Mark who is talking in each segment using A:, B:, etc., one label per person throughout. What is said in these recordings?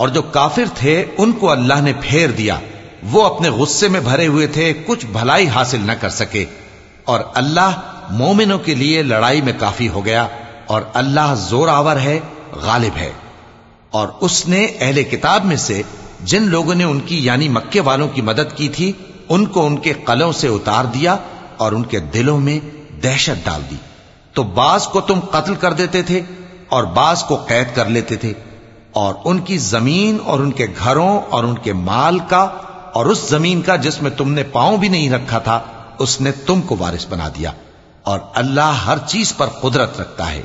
A: और जो काफिर थे उनको अल्लाह ने फेर दिया वो अपने गुस्से में भरे हुए थे कुछ भलाई हासिल न कर सके और अल्लाह मोमिनों के लिए लड़ाई में काफी हो गया और अल्लाह जोरावर है, गालिब है। और उसने अहले किताब में से जिन लोगों ने उनकी, यानी मक्के वालों की मदद की थी, उनको उनके कलों से उतार दिया और उनके दिलों में दहशत डाल दी। तो बाज को तुम कत्ल कर देते थे और बाज को कैद कर लेते थे। और उनकी ज़मीन और उनके घरों और उनके माल का और उस ज़मीन का जिसमें तुमने पाँव भी नहीं रखा था, उसने तुमको वारिस बना दिया। और अल्लाह हर चीज पर कुदरत रखता है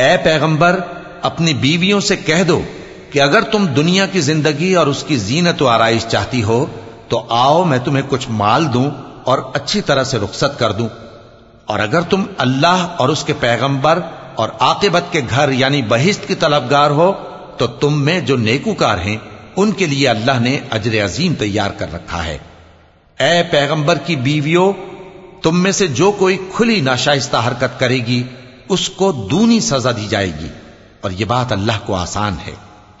A: ए पैगंबर, अपनी बीवियों से कह दो कि अगर तुम दुनिया की ज़िंदगी और उसकी जीनत आरइश चाहती हो तो आओ मैं तुम्हें कुछ माल दूँ और अच्छी तरह से रुखसत कर दूँ। और अगर तुम अल्लाह और उसके पैगंबर और आकेबत के घर यानी बहिश्त की तलबगार हो तो तुम में जो नेकूकार हैं, उनके लिए अल्लाह ने अजर अजीम तैयार कर रखा है। ए पैगंबर की बीवियों तुम में से जो कोई खुली नाशाइस्ता हरकत करेगी उसको दूनी सजा दी जाएगी और ये बात अल्लाह को आसान है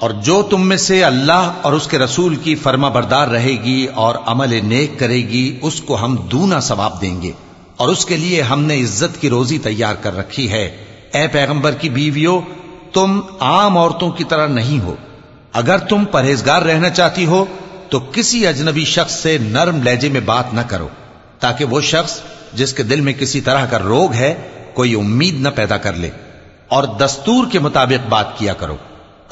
A: और जो तुम में से अल्लाह और उसके रसूल की फर्मा बरदार रहेगी और अमल नेक करेगी, उसको हम दूना सवाब देंगे। और उसके लिए हमने इज़्ज़त की रोजी तैयार कर रखी है। ए पैगंबर की बीवियों, तुम आम औरतों की तरह नहीं हो। अगर तुम परहेजगार रहना चाहती हो तो किसी अजनबी शख्स से नरम लहजे में बात न करो, ताकि वो शख्स, जिसके दिल में किसी तरह का रोग है, कोई उम्मीद न पैदा कर ले। और दस्तूर के मुताबिक बात किया करो।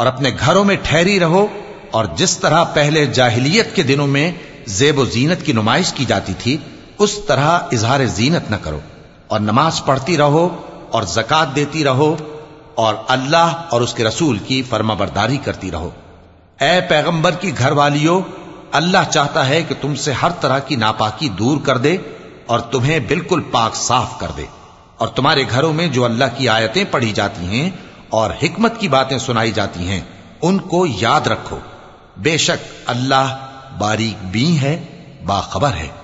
A: और अपने घरों में ठहरी रहो, और जिस तरह पहले जाहिलियत के दिनों में जेब जीनत की नुमाइश की जाती थी, उस तरह इजहार जीनत न करो, और नमाज़ पढ़ती रहो, और जक़ात देती रहो, और अल्लाह और उसके रसूल की फर्माबरदारी करती रहो। ए पैगंबर की घरवालियों, अल्लाह चाहता है कि तुमसे हर तरह की नापाकी दूर कर दे, और तुम्हें बिल्कुल पाक साफ़ कर दे, और तुम्हारे घरों में जो अल्लाह की आयतें पढ़ी जाती हैं और हिकमत की बातें सुनाई जाती हैं उनको याद रखो बेशक अल्लाह बारीक बी है बाखबर है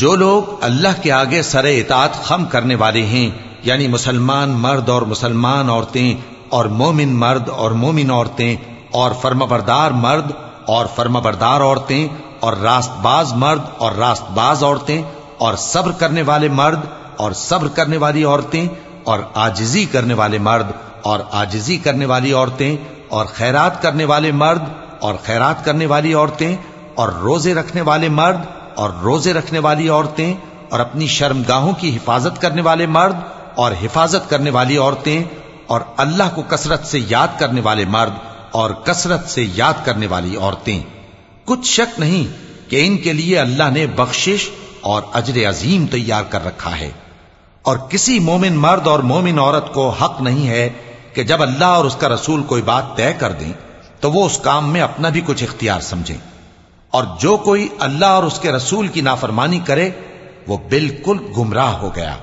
A: जो लोग अल्लाह के आगे सरे इतात खम करने वाले हैं यानी मुसलमान मर्द और मुसलमान औरतें और मोमिन मर्द और मोमिन औरतें और फर्मबरदार मर्द और फर्मबरदार औरतें और रास्तबाज मर्द और रास्तबाज औरतें और सब्र करने वाले मर्द और सब्र करने वाली औरतें और आजिजी करने वाले मर्द और आजिजी करने वाली औरतें और खैरात करने वाले मर्द और खैरात करने वाली औरतें और रोज़े रखने वाले मर्द और रोज़े रखने वाली औरतें और अपनी शर्मगाहों की हिफाजत करने वाले मर्द और हिफाजत करने वाली औरतें और अल्लाह को कसरत से याद करने वाले मर्द और कसरत से याद करने वाली औरतें। कुछ शक नहीं कि इनके लिए अल्लाह ने बख्शिश और अजर अजीम तैयार कर रखा है। और किसी मोमिन मर्द और मोमिन औरत को हक नहीं है कि जब अल्लाह और उसका रसूल कोई बात तय कर दें तो वो उस काम में अपना भी कुछ इख्तियार समझे। और जो कोई अल्लाह और उसके रसूल की नाफरमानी करे, वो बिल्कुल गुमराह हो गया।